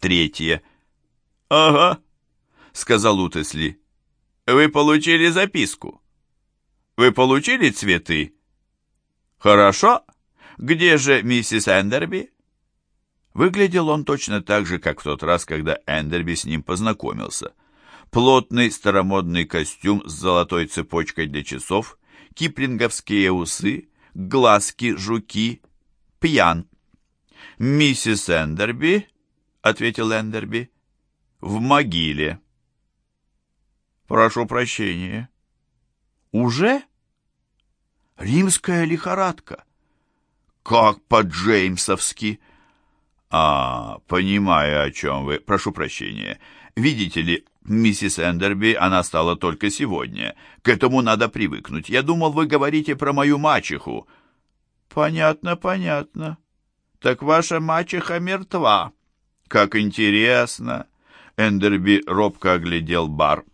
Третье. «Ага», — сказал Утесли. «Вы получили записку. Вы получили цветы?» «Хорошо. Где же миссис Эндерби?» Выглядел он точно так же, как в тот раз, когда Эндерби с ним познакомился. Плотный старомодный костюм с золотой цепочкой для часов, киплинговские усы, глазки, жуки, пьян. «Миссис Эндерби», — ответил Эндерби, — «в могиле». «Прошу прощения». «Уже?» «Римская лихорадка». «Как по-джеймсовски!» «А, понимаю, о чем вы. Прошу прощения. Видите ли, миссис Эндерби, она стала только сегодня. К этому надо привыкнуть. Я думал, вы говорите про мою мачеху». «Понятно, понятно. Так ваша мачеха мертва». «Как интересно!» Эндерби робко оглядел бар.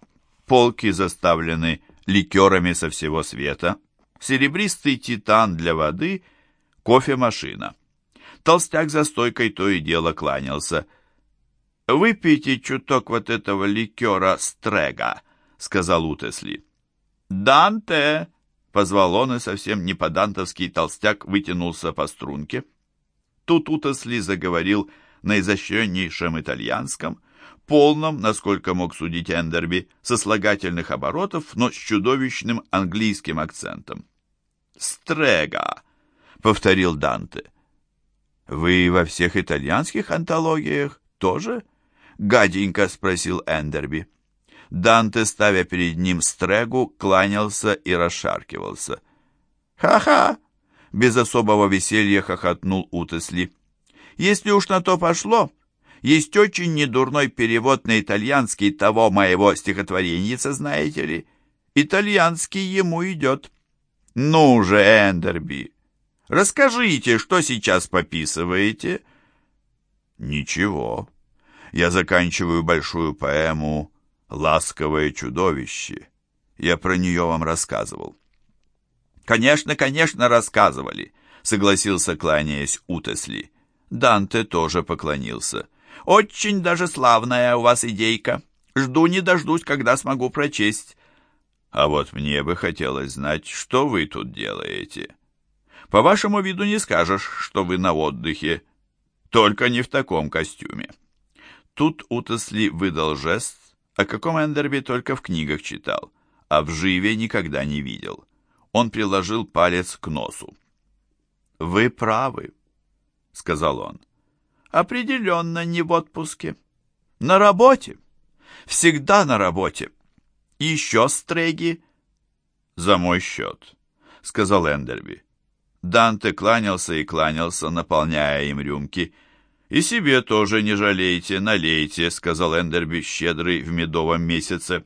Полки заставлены ликерами со всего света. Серебристый титан для воды, кофемашина. Толстяк за стойкой то и дело кланялся. «Выпейте чуток вот этого ликера Стрега», — сказал Утесли. «Данте!» — позвал он, и совсем не по-дантовский толстяк вытянулся по струнке. Тут Утесли заговорил на изощреннейшем итальянском, полном, насколько мог судить Эндерби, сослагательных оборотов, но с чудовищным английским акцентом. «Стрега», — повторил Данте. «Вы во всех итальянских антологиях тоже?» — гаденько спросил Эндерби. Данте, ставя перед ним стрегу, кланялся и расшаркивался. «Ха-ха!» — без особого веселья хохотнул Утесли. «Если уж на то пошло, есть очень недурной перевод на итальянский того моего стихотвореньица, знаете ли. Итальянский ему идет». «Ну же, Эндерби, Расскажите, что сейчас пописываете?» «Ничего. Я заканчиваю большую поэму «Ласковое чудовище». Я про нее вам рассказывал». «Конечно, конечно, рассказывали», — согласился, кланяясь Утесли. Данте тоже поклонился. «Очень даже славная у вас идейка. Жду не дождусь, когда смогу прочесть». «А вот мне бы хотелось знать, что вы тут делаете». По вашему виду не скажешь, что вы на отдыхе. Только не в таком костюме. Тут Утесли выдал жест, о каком Эндерби только в книгах читал, а в живе никогда не видел. Он приложил палец к носу. «Вы правы», — сказал он. «Определенно не в отпуске. На работе. Всегда на работе. Еще стреги». «За мой счет», — сказал Эндерби. Данте кланялся и кланялся, наполняя им рюмки. «И себе тоже не жалейте, налейте», — сказал Эндерби, щедрый в медовом месяце.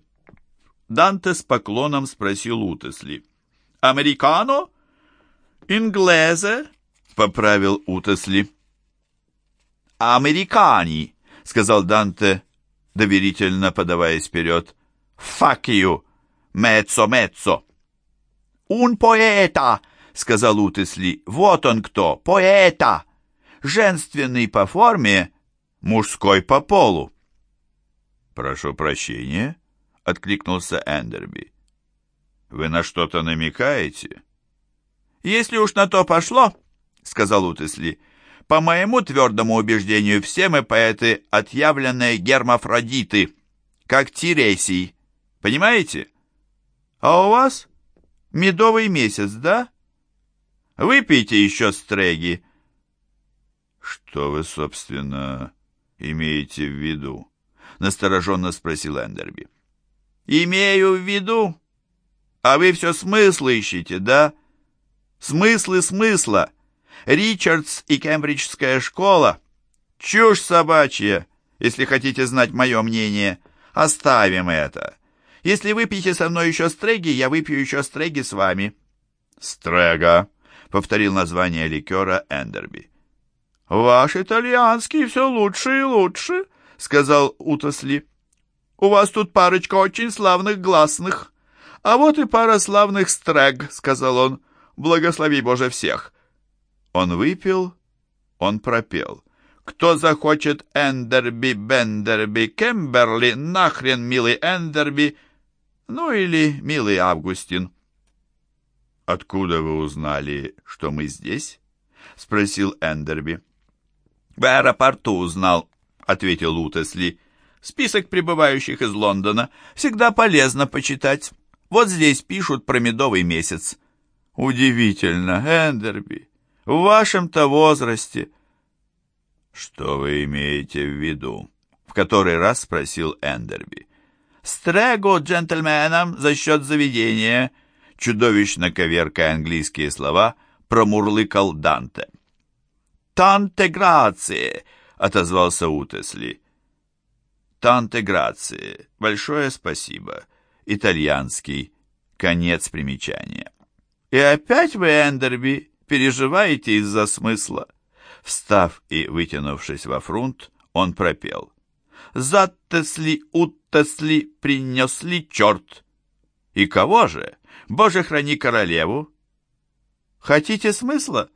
Данте с поклоном спросил Утесли. «Американо?» «Инглезе?» — поправил Утесли. «Американи», — сказал Данте, доверительно подаваясь вперед. «Fuck you! Меццо-меццо!» «Un poeta!» сказал Утесли. «Вот он кто, поэта! Женственный по форме, мужской по полу!» «Прошу прощения», — откликнулся Эндерби. «Вы на что-то намекаете?» «Если уж на то пошло», — сказал Утесли, — «по моему твердому убеждению, все мы поэты отъявленные гермафродиты, как Тиресий. Понимаете? А у вас медовый месяц, да?» Выпейте еще стреги. Что вы, собственно, имеете в виду? Настороженно спросил Эндерби. Имею в виду. А вы все смыслы ищете, да? Смыслы смысла. Ричардс и Кембриджская школа. Чушь собачья, если хотите знать мое мнение. Оставим это. Если выпьете со мной еще стреги, я выпью еще стреги с вами. Стрега, повторил название ликера Эндерби. «Ваш итальянский все лучше и лучше», — сказал Утосли. «У вас тут парочка очень славных гласных. А вот и пара славных стрег», — сказал он. «Благослови Боже всех». Он выпил, он пропел. Кто захочет Эндерби, Бендерби, Кемберли, нахрен, милый Эндерби, ну или милый Августин. «Откуда вы узнали, что мы здесь?» — спросил Эндерби. «В аэропорту узнал», — ответил Утесли. «Список прибывающих из Лондона всегда полезно почитать. Вот здесь пишут про медовый месяц». «Удивительно, Эндерби, в вашем-то возрасте...» «Что вы имеете в виду?» — в который раз спросил Эндерби. «Стрего джентльменам за счет заведения», чудовищно коверкая английские слова, промурлыкал Данте. «Танте грации!» — отозвался Утесли. «Танте грации! Большое спасибо! Итальянский. Конец примечания». «И опять вы, Эндерби, переживаете из-за смысла?» Встав и вытянувшись во фрунт, он пропел. «Заттесли, уттесли, принесли черт!» «И кого же? Боже, храни королеву!» «Хотите смысла?»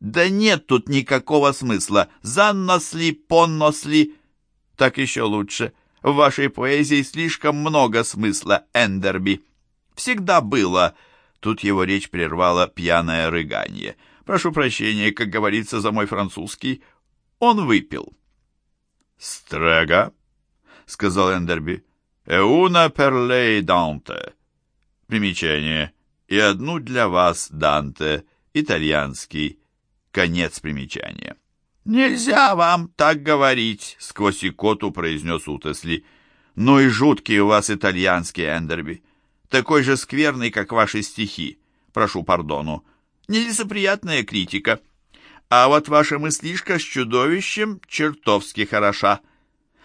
«Да нет тут никакого смысла. Занносли, понносли...» «Так еще лучше. В вашей поэзии слишком много смысла, Эндерби. Всегда было...» Тут его речь прервала пьяное рыгание. «Прошу прощения, как говорится за мой французский. Он выпил». «Стрего», — сказал Эндерби. «Эуна перлей Данте». Примечание. «И одну для вас, Данте, итальянский». Конец примечания. «Нельзя вам так говорить», — сквозь икоту произнес Утесли. «Ну и жуткий у вас итальянский, Эндерби такой же скверный, как ваши стихи. Прошу пардону. Нелицеприятная критика. А вот ваша мыслишка с чудовищем чертовски хороша.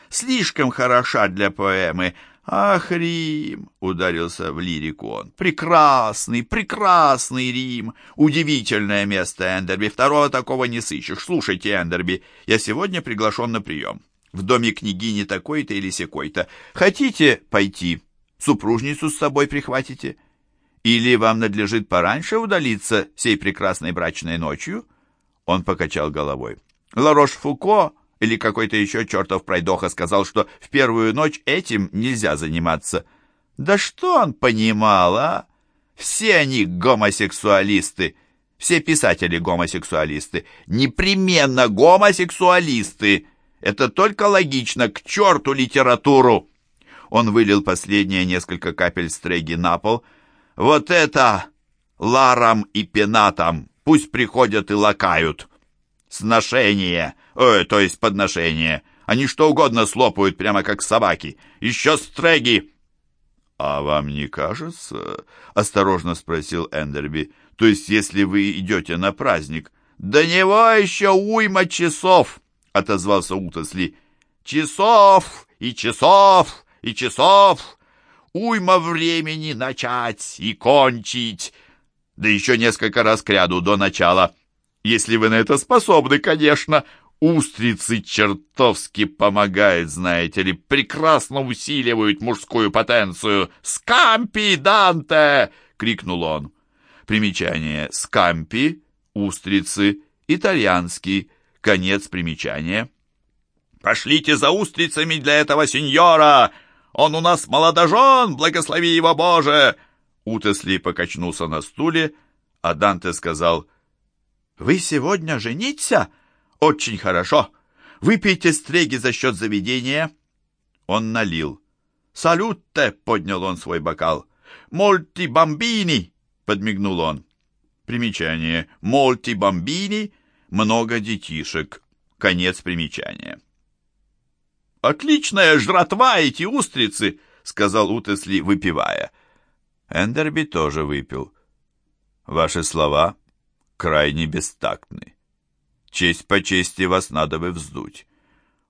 Слишком хороша для поэмы. Ах, Рим! Ударился в лирику он. Прекрасный, прекрасный Рим! Удивительное место, Эндерби. Второго такого не сыщешь. Слушайте, Эндерби, я сегодня приглашен на прием. В доме княгини такой-то или секой-то. Хотите пойти?» Супружницу с собой прихватите? Или вам надлежит пораньше удалиться сей прекрасной брачной ночью?» Он покачал головой. «Ларош-Фуко или какой-то еще чертов пройдоха сказал, что в первую ночь этим нельзя заниматься. Да что он понимал, а? Все они гомосексуалисты, все писатели гомосексуалисты, непременно гомосексуалисты. Это только логично, к черту литературу!» Он вылил последние несколько капель стреги на пол. «Вот это! Ларам и пенатам! Пусть приходят и лакают! Сношение! Ой, то есть подношение! Они что угодно слопают, прямо как собаки! Еще стреги!» «А вам не кажется?» — осторожно спросил Эндерби. «То есть, если вы идете на праздник?» «До него еще уйма часов!» — отозвался Утосли. «Часов и часов и часов, уйма времени начать и кончить, да еще несколько раз кряду до начала. Если вы на это способны, конечно, устрицы чертовски помогают, знаете ли, прекрасно усиливают мужскую потенцию. «Скампи, Данте!» — крикнул он. Примечание «скампи», «устрицы», итальянский, конец примечания. «Пошлите за устрицами для этого сеньора!» Он у нас молодожен, благослови его Боже!» Утесли покачнулся на стуле, а Данте сказал, «Вы сегодня жениться? Очень хорошо. Выпейте стреги за счет заведения». Он налил. «Салютте!» — поднял он свой бокал. «Мольти бомбини!» — подмигнул он. Примечание. «Мольти бомбини» — много детишек. Конец примечания. «Отличная жратва эти устрицы!» — сказал Утесли, выпивая. Эндерби тоже выпил. «Ваши слова крайне бестактны. Честь по чести вас надо бы вздуть».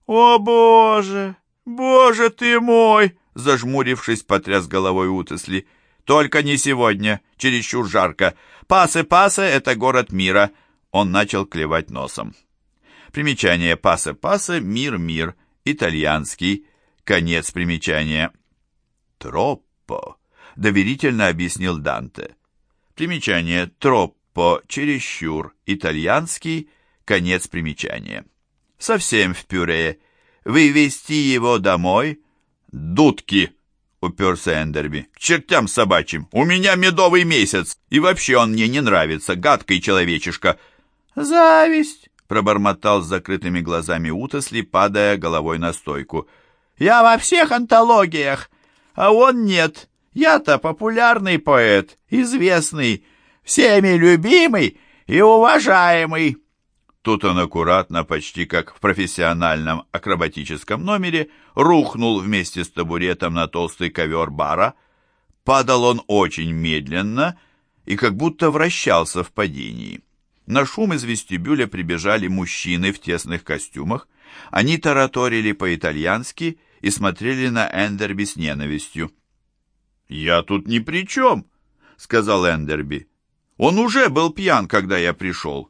«О, Боже! Боже ты мой!» Зажмурившись, потряс головой Утесли. «Только не сегодня, чересчур жарко. Пасы-пасы — это город мира». Он начал клевать носом. Примечание «Пасы-пасы» — мир-мир — итальянский, конец примечания. «Троппо», — доверительно объяснил Данте. Примечание «троппо», чересчур, итальянский, конец примечания. совсем в пюре. Вывести его домой? Дудки, уперся Эндерби. К чертям собачьим, у меня медовый месяц, и вообще он мне не нравится, гадкий человечишка. Зависть, пробормотал с закрытыми глазами Утосли, падая головой на стойку. Я во всех антологиях, а он нет. Я-то популярный поэт, известный, всеми любимый и уважаемый. Тут он аккуратно, почти как в профессиональном акробатическом номере, рухнул вместе с табуретом на толстый ковер бара. Падал он очень медленно и как будто вращался в падении. На шум из вестибюля прибежали мужчины в тесных костюмах. Они тараторили по-итальянски и смотрели на Эндерби с ненавистью. «Я тут ни при чем», — сказал Эндерби. «Он уже был пьян, когда я пришел».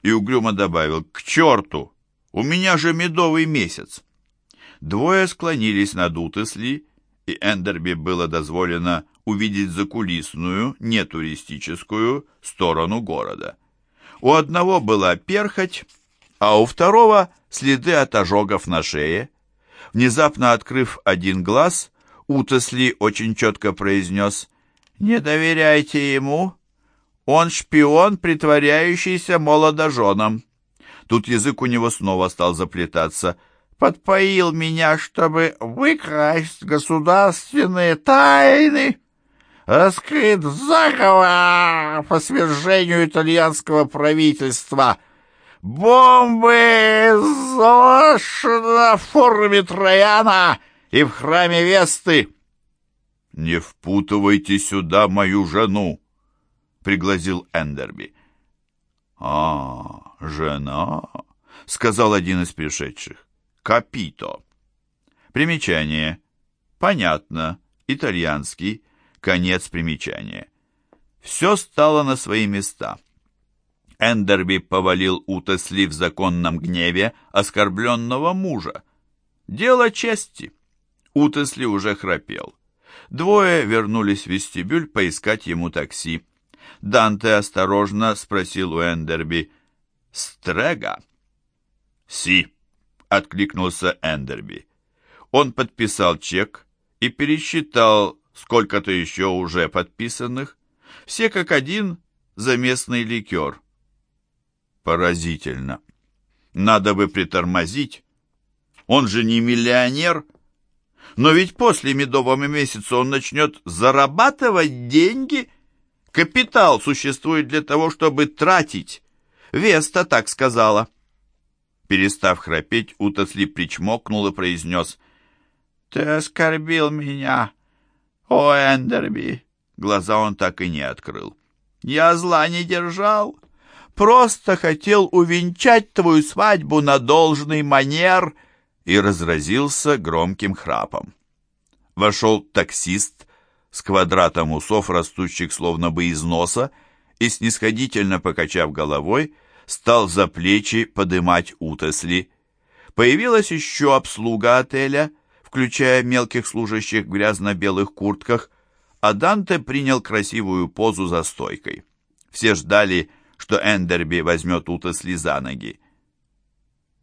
И угрюмо добавил, «К черту! У меня же медовый месяц!» Двое склонились над Утесли, и Эндерби было дозволено увидеть закулисную, нетуристическую сторону города. У одного была перхоть, а у второго следы от ожогов на шее. Внезапно открыв один глаз, Утесли очень четко произнес «Не доверяйте ему, он шпион, притворяющийся молодоженом». Тут язык у него снова стал заплетаться. «Подпоил меня, чтобы выкрасть государственные тайны». Раскрыт заговор по свержению итальянского правительства. Бомбы заложены в форме Трояна и в храме Весты. «Не впутывайте сюда мою жену!» — пригласил Эндерби. «А, жена!» — сказал один из пришедших. «Капито». Примечание. Понятно. Итальянский. Конец примечания. Все стало на свои места. Эндерби повалил Утесли в законном гневе оскорбленного мужа. Дело чести. Утесли уже храпел. Двое вернулись в вестибюль поискать ему такси. Данте осторожно спросил у Эндерби. «Стрега?» «Си», — откликнулся Эндерби. Он подписал чек и пересчитал сколько-то еще уже подписанных. Все как один за местный ликер. Поразительно. Надо бы притормозить. Он же не миллионер, но ведь после медового месяца он начнет зарабатывать деньги. Капитал существует для того, чтобы тратить. Веста так сказала. Перестав храпеть, Утасли причмокнул и произнес. «Ты оскорбил меня, о, Эндерби!» Глаза он так и не открыл. «Я зла не держал, просто хотел увенчать твою свадьбу на должный манер» и разразился громким храпом. Вошел таксист с квадратом усов, растущих словно бы из носа, и, снисходительно покачав головой, стал за плечи подымать утесли. Появилась еще обслуга отеля, включая мелких служащих в грязно-белых куртках, а Данте принял красивую позу за стойкой. Все ждали, что Эндерби возьмет утесли за ноги.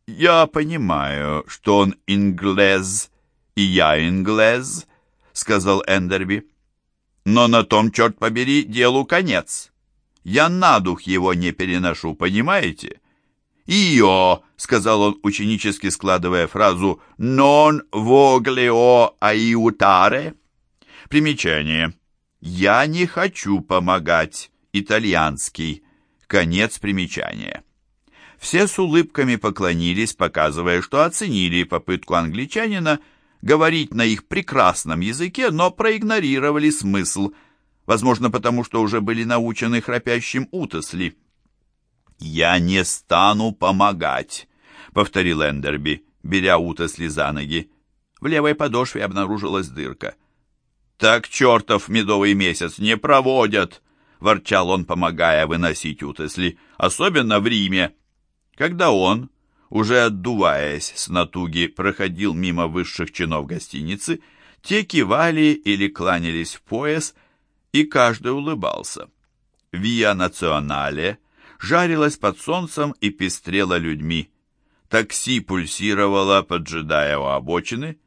«Я понимаю, что он инглез, и я инглез», — сказал Эндерби. «Но на том, черт побери, делу конец. Я на дух его не переношу, понимаете?» «Ио», — сказал он, ученически складывая фразу «non voglio aiutare». Примечание. «Я не хочу помогать». Итальянский. Конец примечания. Все с улыбками поклонились, показывая, что оценили попытку англичанина говорить на их прекрасном языке, но проигнорировали смысл, возможно, потому что уже были научены храпящим утосли. «Я не стану помогать», — повторил Эндерби, беря утосли за ноги. В левой подошве обнаружилась дырка. «Так чертов медовый месяц не проводят!» — ворчал он, помогая выносить утосли, особенно в Риме. Когда он, уже отдуваясь с натуги, проходил мимо высших чинов гостиницы, те кивали или кланялись в пояс, и каждый улыбался. Виа Национале жарилась под солнцем и пестрела людьми. Такси пульсировало, поджидая у обочины.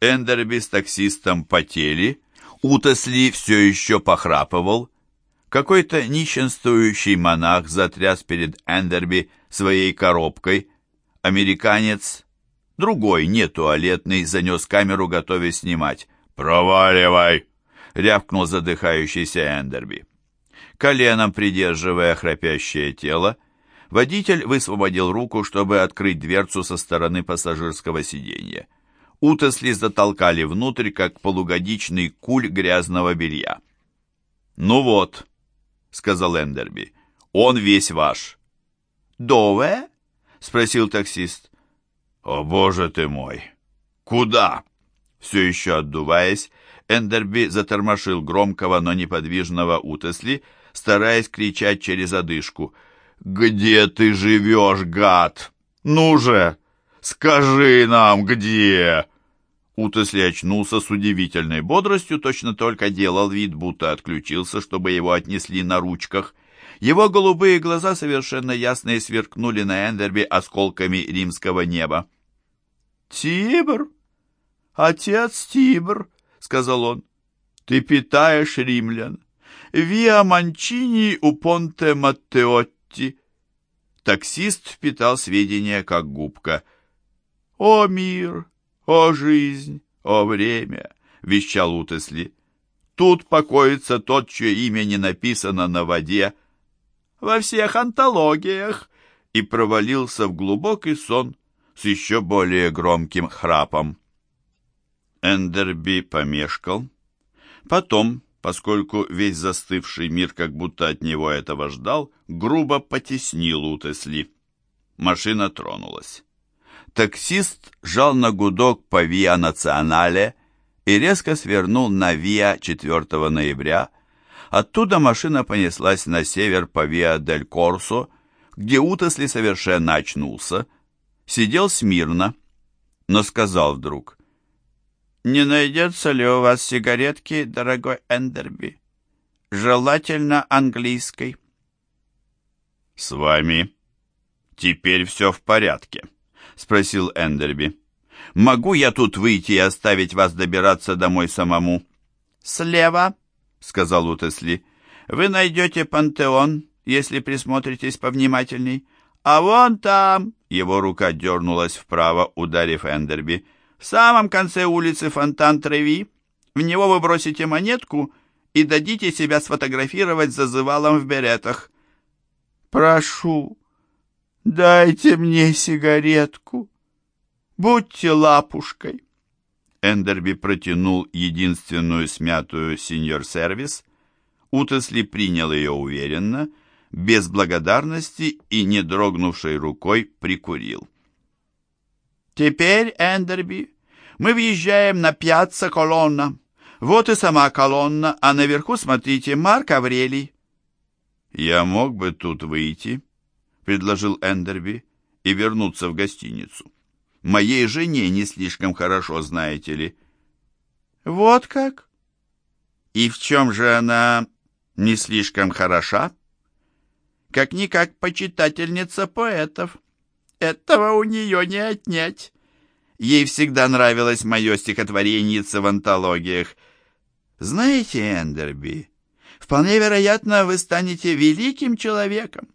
Эндерби с таксистом потели. Утесли все еще похрапывал. Какой-то нищенствующий монах затряс перед Эндерби своей коробкой. Американец, другой, не туалетный, занес камеру, готовясь снимать. «Проваливай!» — рявкнул задыхающийся Эндерби. Коленом придерживая храпящее тело, водитель высвободил руку, чтобы открыть дверцу со стороны пассажирского сиденья. Утесли затолкали внутрь, как полугодичный куль грязного белья. «Ну вот», — сказал Эндерби, — «он весь ваш». «Дове?» — спросил таксист. «О, боже ты мой! Куда?» Все еще отдуваясь, Эндерби затормошил громкого, но неподвижного Утесли, стараясь кричать через одышку. «Где ты живешь, гад? Ну же, скажи нам, где!» Утесли очнулся с удивительной бодростью, точно только делал вид, будто отключился, чтобы его отнесли на ручках. Его голубые глаза совершенно ясные сверкнули на Эндерби осколками римского неба. «Тибр! Отец Тибр!» — сказал он. «Ты питаешь римлян. Виа Манчини у Понте Маттеотти». Таксист впитал сведения, как губка. «О мир! О жизнь! О время!» — вещал Утесли. «Тут покоится тот, чье имя не написано на воде. Во всех антологиях!» И провалился в глубокий сон с еще более громким храпом. Эндерби помешкал. Потом, поскольку весь застывший мир как будто от него этого ждал, грубо потеснил Утесли. Машина тронулась. Таксист жал на гудок по Виа Национале и резко свернул на Виа 4 ноября. Оттуда машина понеслась на север по Виа Дель Корсо, где Утесли совершенно очнулся, сидел смирно, но сказал вдруг — «Не найдется ли у вас сигаретки, дорогой Эндерби? Желательно английской». «С вами теперь все в порядке?» — спросил Эндерби. «Могу я тут выйти и оставить вас добираться домой самому?» «Слева», — сказал Утесли. «Вы найдете пантеон, если присмотритесь повнимательней. А вон там...» Его рука дернулась вправо, ударив Эндерби. В самом конце улицы Фонтан Треви. В него вы бросите монетку и дадите себя сфотографировать с зазывалом в беретах. Прошу, дайте мне сигаретку. Будьте лапушкой. Эндерби протянул единственную смятую сеньор-сервис. Утесли принял ее уверенно, без благодарности и, не дрогнувшей рукой, прикурил. «Теперь, Эндерби, мы въезжаем на пьяцца колонна. Вот и сама колонна, а наверху, смотрите, Марк Аврелий». «Я мог бы тут выйти», — предложил Эндерби, — «и вернуться в гостиницу. Моей жене не слишком хорошо, знаете ли». «Вот как? И в чем же она не слишком хороша?» «Как-никак почитательница поэтов». Этого у нее не отнять. Ей всегда нравилось мое стихотворенница в антологиях. Знаете, Эндерби, вполне вероятно, вы станете великим человеком.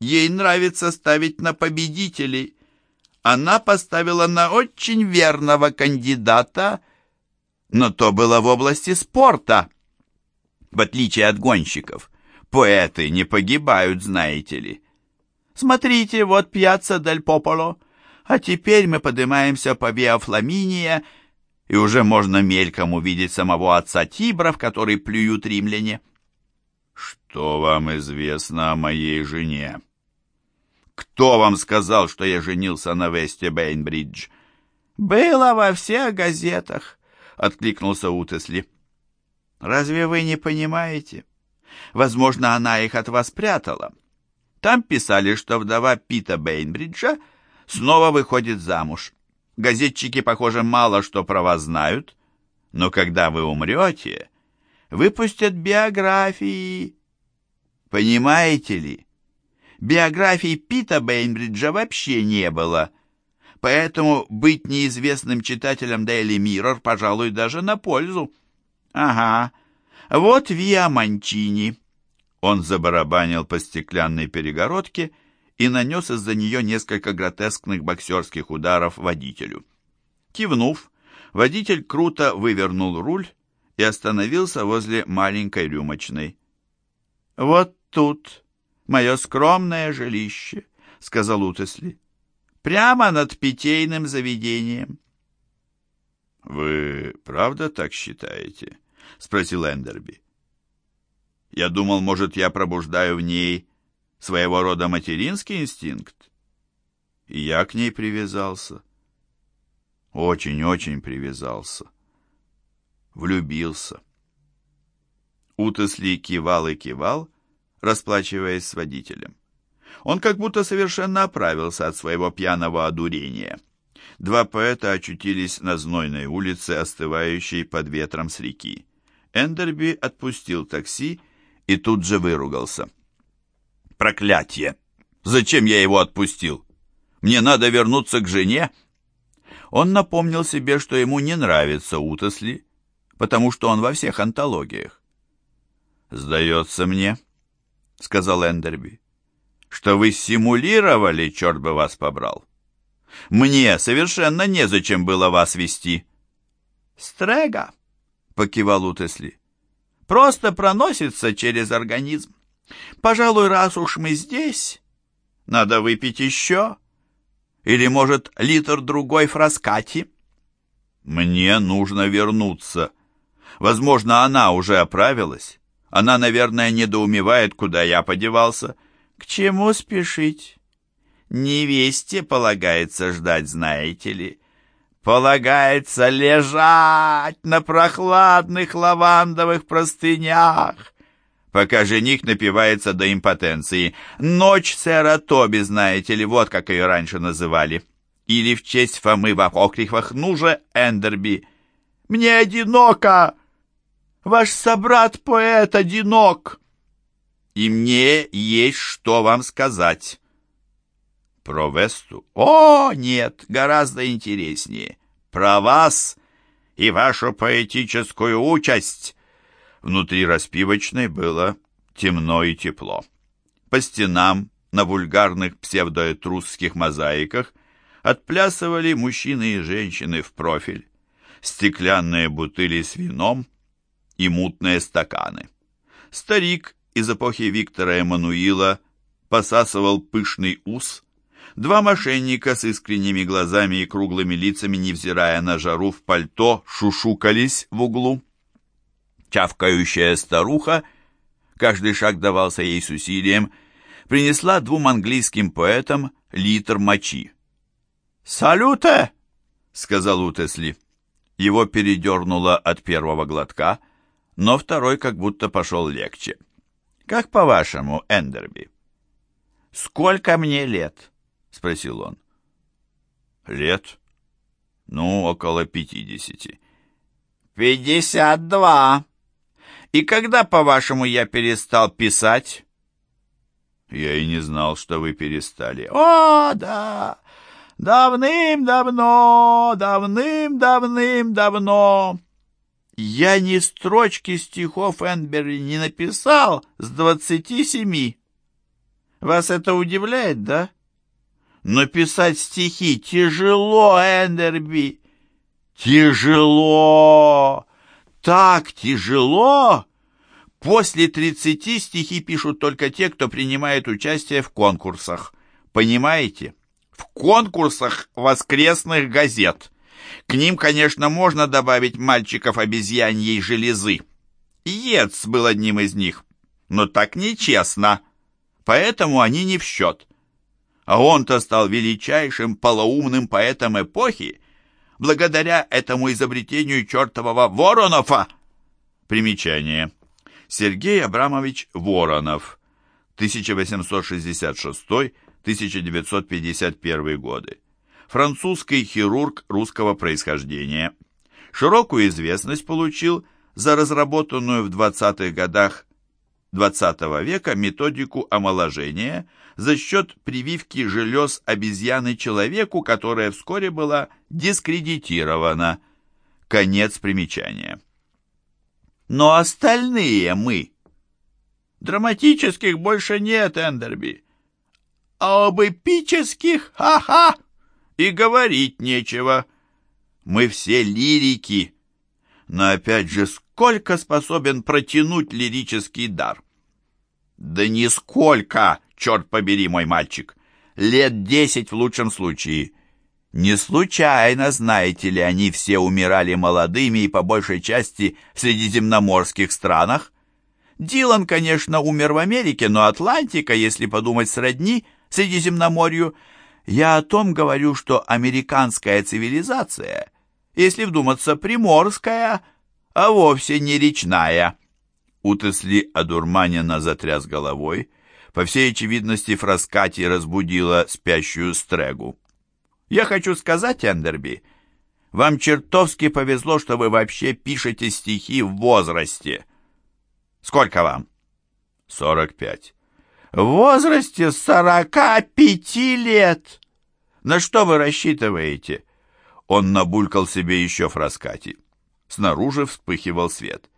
Ей нравится ставить на победителей. Она поставила на очень верного кандидата, но то было в области спорта. В отличие от гонщиков, поэты не погибают, знаете ли. Смотрите, вот пьяцца Дель Пополо. А теперь мы поднимаемся по Виа Фламиния, и уже можно мельком увидеть самого отца Тибра, в который плюют римляне. Что вам известно о моей жене? Кто вам сказал, что я женился на Весте Бейнбридж? Было во всех газетах, откликнулся Утесли. Разве вы не понимаете? Возможно, она их от вас прятала. Там писали, что вдова Пита Бейнбриджа снова выходит замуж. Газетчики, похоже, мало что про вас знают, но когда вы умрете, выпустят биографии. Понимаете ли? Биографий Пита Бейнбриджа вообще не было, поэтому быть неизвестным читателем Daily Mirror, пожалуй, даже на пользу. Ага, вот Виа Манчини. Он забарабанил по стеклянной перегородке и нанес из-за нее несколько гротескных боксерских ударов водителю. Кивнув, водитель круто вывернул руль и остановился возле маленькой рюмочной. «Вот тут мое скромное жилище», — сказал Утесли, — «прямо над питейным заведением». «Вы правда так считаете?» — спросил Эндерби. «Я думал, может, я пробуждаю в ней своего рода материнский инстинкт. И я к ней привязался. Очень-очень привязался. Влюбился». Утесли кивал и кивал, расплачиваясь с водителем. Он как будто совершенно оправился от своего пьяного одурения. Два поэта очутились на знойной улице, остывающей под ветром с реки. Эндерби отпустил такси и тут же выругался. «Проклятие! Зачем я его отпустил? Мне надо вернуться к жене!» Он напомнил себе, что ему не нравится Утосли, потому что он во всех антологиях. «Сдается мне», — сказал Эндерби, — «что вы симулировали, черт бы вас побрал. Мне совершенно незачем было вас вести». «Стрега», покивал Утесли. Просто проносится через организм. Пожалуй, раз уж мы здесь, надо выпить еще. Или, может, литр другой фраскати? Мне нужно вернуться. Возможно, она уже оправилась. Она, наверное, недоумевает, куда я подевался. К чему спешить? Невесте полагается ждать, знаете ли. Полагается лежать на прохладных лавандовых простынях, пока жених напивается до импотенции. Ночь сэра Тоби, знаете ли, вот как ее раньше называли. Или в честь Фомы в апокрифах, ну Эндерби. Мне одиноко! Ваш собрат-поэт одинок! И мне есть что вам сказать. Про Весту? О, нет, гораздо интереснее. Про вас и вашу поэтическую участь. Внутри распивочной было темно и тепло. По стенам на вульгарных псевдоэтрусских мозаиках отплясывали мужчины и женщины в профиль, стеклянные бутыли с вином и мутные стаканы. Старик из эпохи Виктора Эммануила посасывал пышный ус, Два мошенника с искренними глазами и круглыми лицами, невзирая на жару в пальто, шушукались в углу. Чавкающая старуха, каждый шаг давался ей с усилием, принесла двум английским поэтам литр мочи. «Салюте!» — сказал Утесли. Его передернуло от первого глотка, но второй как будто пошел легче. «Как по-вашему, Эндерби?» «Сколько мне лет?» — спросил он. «Лет? Ну, около пятидесяти». «Пятьдесят два. И когда, по-вашему, я перестал писать?» «Я и не знал, что вы перестали». «О, да! Давным-давно, давным-давным-давно!» «Я ни строчки стихов Энбери не написал с двадцати семи. Вас это удивляет, да?» Но писать стихи тяжело, Эндерби. Тяжело. Так тяжело. После тридцати стихи пишут только те, кто принимает участие в конкурсах. Понимаете? В конкурсах воскресных газет. К ним, конечно, можно добавить мальчиков обезьяньей железы. Ец был одним из них. Но так нечестно. Поэтому они не в счет а он-то стал величайшим полоумным поэтом эпохи, благодаря этому изобретению чертового Воронова. Примечание. Сергей Абрамович Воронов, 1866-1951 годы. Французский хирург русского происхождения. Широкую известность получил за разработанную в 20-х годах XX века методику омоложения за счет прививки желез обезьяны человеку, которая вскоре была дискредитирована. Конец примечания. Но остальные мы. Драматических больше нет, Эндерби. А об эпических, ха-ха, и говорить нечего. Мы все лирики. Но опять же, сколько способен протянуть лирический дар? Да нисколько, черт побери, мой мальчик. Лет десять в лучшем случае. Не случайно, знаете ли, они все умирали молодыми и по большей части в средиземноморских странах. Дилан, конечно, умер в Америке, но Атлантика, если подумать сродни Средиземноморью, я о том говорю, что американская цивилизация, если вдуматься, приморская, а вовсе не речная. Утесли одурманенно затряс головой. По всей очевидности, Фраскати разбудила спящую стрегу. Я хочу сказать, Эндерби, вам чертовски повезло, что вы вообще пишете стихи в возрасте. Сколько вам? Сорок пять. В возрасте сорока пяти лет. На что вы рассчитываете? Он набулькал себе еще фраскати. Снаружи вспыхивал свет.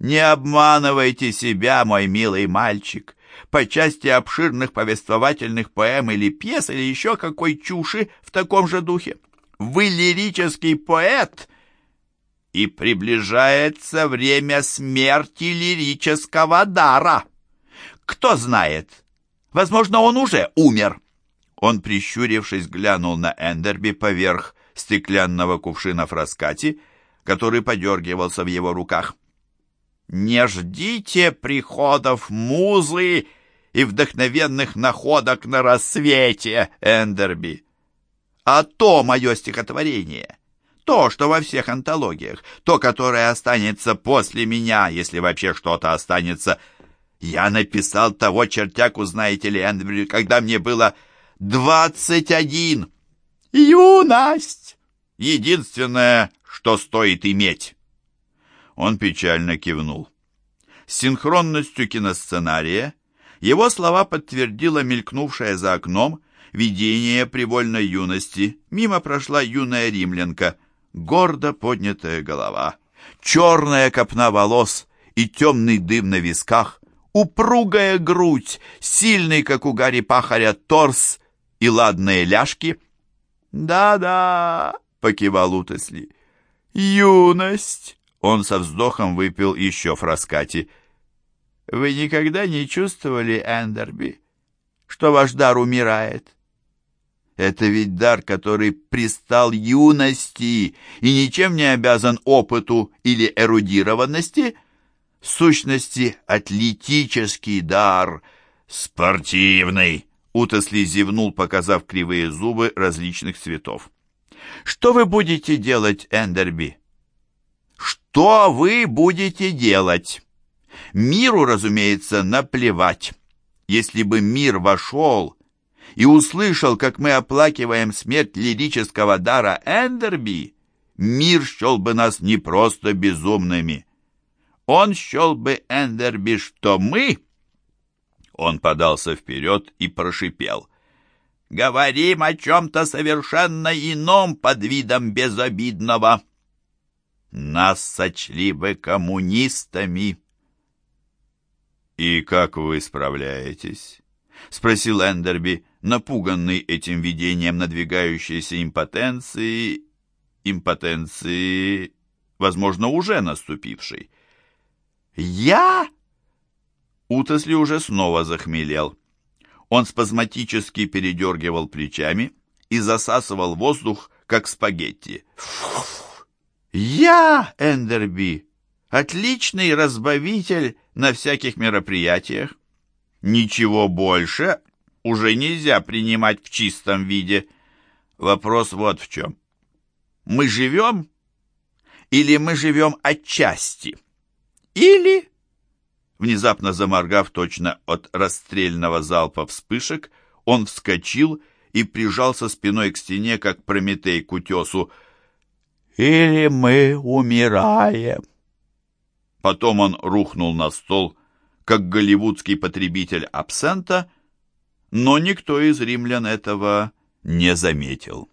Не обманывайте себя, мой милый мальчик по части обширных повествовательных поэм или пьес или еще какой чуши в таком же духе. Вы лирический поэт, и приближается время смерти лирического дара. Кто знает, возможно, он уже умер. Он, прищурившись, глянул на Эндерби поверх стеклянного кувшина фраскати, который подергивался в его руках. Не ждите приходов музы и вдохновенных находок на рассвете, Эндерби. А то мое стихотворение, то, что во всех антологиях, то, которое останется после меня, если вообще что-то останется. Я написал того чертяку, знаете ли, Эндерби, когда мне было двадцать один. Юность! Единственное, что стоит иметь. Он печально кивнул. С синхронностью киносценария его слова подтвердила мелькнувшая за окном видение привольной юности. Мимо прошла юная римлянка, гордо поднятая голова, черная копна волос и темный дым на висках, упругая грудь, сильный, как у Гарри Пахаря, торс и ладные ляжки. «Да-да», — покивал Утесли, — «юность». Он со вздохом выпил еще фраскати. «Вы никогда не чувствовали, Эндерби, что ваш дар умирает? Это ведь дар, который пристал юности и ничем не обязан опыту или эрудированности. В сущности, атлетический дар, спортивный». Утосли зевнул, показав кривые зубы различных цветов. «Что вы будете делать, Эндерби?» Что вы будете делать? Миру, разумеется, наплевать. Если бы мир вошел и услышал, как мы оплакиваем смерть лирического дара Эндерби, мир счел бы нас не просто безумными. Он счел бы Эндерби, что мы... Он подался вперед и прошипел. «Говорим о чем-то совершенно ином под видом безобидного». Нас сочли бы коммунистами. «И как вы справляетесь?» — спросил Эндерби, напуганный этим видением надвигающейся импотенции, импотенции, возможно, уже наступившей. «Я?» Утосли уже снова захмелел. Он спазматически передергивал плечами и засасывал воздух, как спагетти. Я, Эндерби, отличный разбавитель на всяких мероприятиях. Ничего больше уже нельзя принимать в чистом виде. Вопрос вот в чем. Мы живем или мы живем отчасти? Или, внезапно заморгав точно от расстрельного залпа вспышек, он вскочил и прижался спиной к стене, как Прометей к утесу, или мы умираем. Потом он рухнул на стол, как голливудский потребитель абсента, но никто из римлян этого не заметил.